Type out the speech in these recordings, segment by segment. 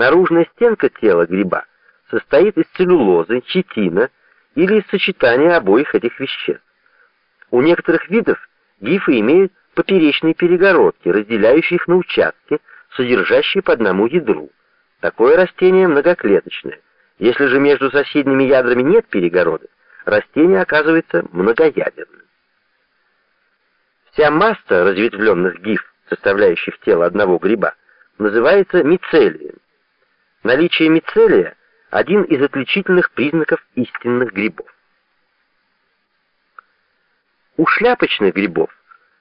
Наружная стенка тела гриба состоит из целлюлозы, хитина или из сочетания обоих этих веществ. У некоторых видов гифы имеют поперечные перегородки, разделяющие их на участки, содержащие по одному ядру. Такое растение многоклеточное. Если же между соседними ядрами нет перегородок, растение оказывается многоядерным. Вся масса разветвленных гиф, составляющих тело одного гриба, называется мицелием. Наличие мицелия – один из отличительных признаков истинных грибов. У шляпочных грибов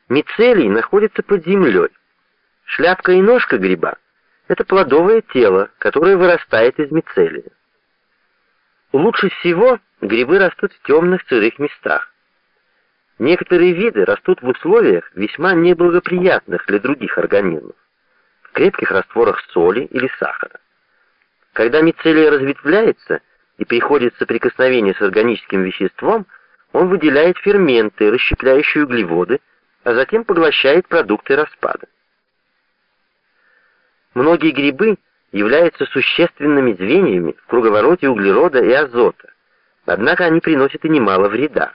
мицелий находится под землей. Шляпка и ножка гриба – это плодовое тело, которое вырастает из мицелия. Лучше всего грибы растут в темных сырых местах. Некоторые виды растут в условиях весьма неблагоприятных для других организмов, в крепких растворах соли или сахара. Когда мицелий разветвляется и приходит в соприкосновение с органическим веществом, он выделяет ферменты, расщепляющие углеводы, а затем поглощает продукты распада. Многие грибы являются существенными звеньями в круговороте углерода и азота, однако они приносят и немало вреда.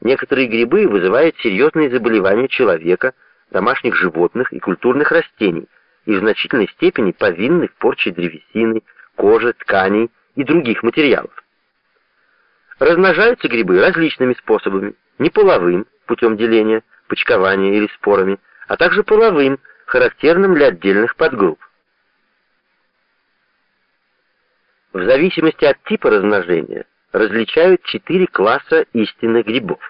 Некоторые грибы вызывают серьезные заболевания человека, домашних животных и культурных растений и в значительной степени повинны в порче древесины, кожи, тканей и других материалов. Размножаются грибы различными способами, неполовым, путем деления, почкования или спорами, а также половым, характерным для отдельных подгрупп. В зависимости от типа размножения различают четыре класса истинных грибов.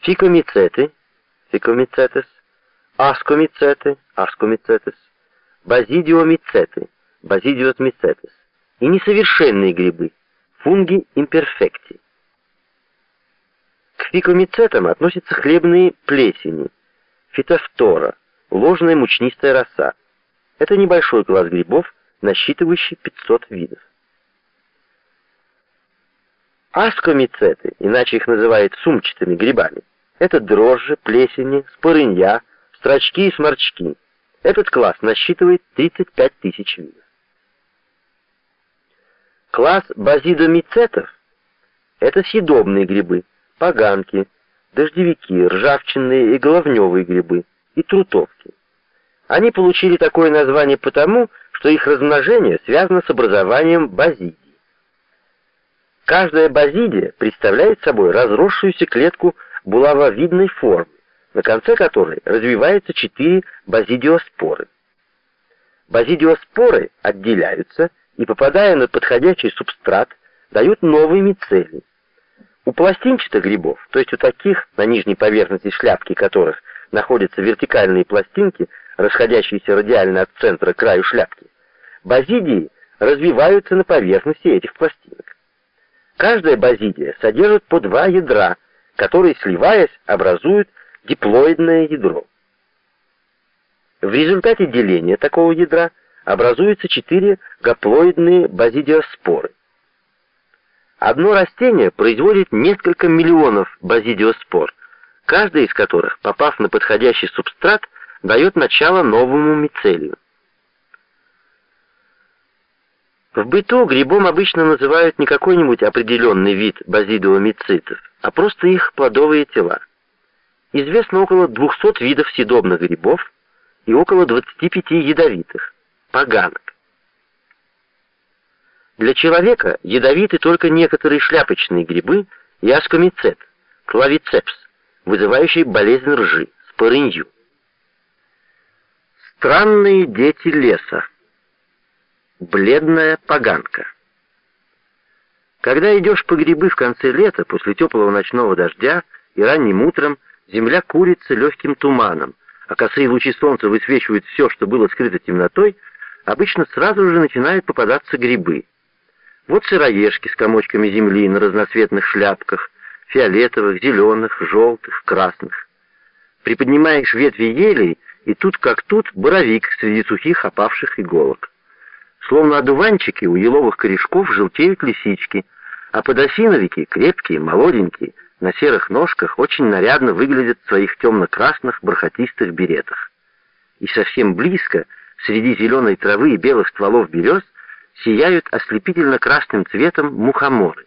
Фикомицеты, фикомицетес, аскомицеты, аскомицетес, базидиомицеты, базидиосмицетес и несовершенные грибы, фунги имперфекти. К фикомицетам относятся хлебные плесени, фитофтора, ложная мучнистая роса. Это небольшой класс грибов, насчитывающий 500 видов. Аскомицеты, иначе их называют сумчатыми грибами, это дрожжи, плесени, спорынья, строчки и сморчки. Этот класс насчитывает 35 тысяч видов. Класс базидомицетов – это съедобные грибы, поганки, дождевики, ржавчинные и головневые грибы, и трутовки. Они получили такое название потому, что их размножение связано с образованием базидий. Каждая базидия представляет собой разросшуюся клетку булавовидной формы, на конце которой развиваются четыре базидиоспоры. Базидиоспоры отделяются и, попадая на подходящий субстрат, дают новые мицелии. У пластинчатых грибов, то есть у таких, на нижней поверхности шляпки которых находятся вертикальные пластинки, расходящиеся радиально от центра к краю шляпки, базидии развиваются на поверхности этих пластинок. Каждая базидия содержит по два ядра, которые, сливаясь, образуют диплоидное ядро. В результате деления такого ядра образуются четыре гаплоидные базидиоспоры. Одно растение производит несколько миллионов базидиоспор, каждая из которых, попав на подходящий субстрат, дает начало новому мицелию. В быту грибом обычно называют не какой-нибудь определенный вид базидиомицитов, а просто их плодовые тела. Известно около 200 видов съедобных грибов и около 25 ядовитых, поганок. Для человека ядовиты только некоторые шляпочные грибы и аскомицет, клавицепс, вызывающий болезнь ржи, спорынью. Странные дети леса. Бледная поганка. Когда идешь по грибы в конце лета, после теплого ночного дождя и ранним утром, земля курится легким туманом, а косые лучи солнца высвечивают все, что было скрыто темнотой, обычно сразу же начинают попадаться грибы. Вот сыроежки с комочками земли на разноцветных шляпках, фиолетовых, зеленых, желтых, красных. Приподнимаешь ветви елей, и тут как тут боровик среди сухих опавших иголок. Словно одуванчики у еловых корешков желтеют лисички, а подосиновики, крепкие, молоденькие, на серых ножках очень нарядно выглядят в своих темно-красных бархатистых беретах. И совсем близко, среди зеленой травы и белых стволов берез сияют ослепительно красным цветом мухоморы.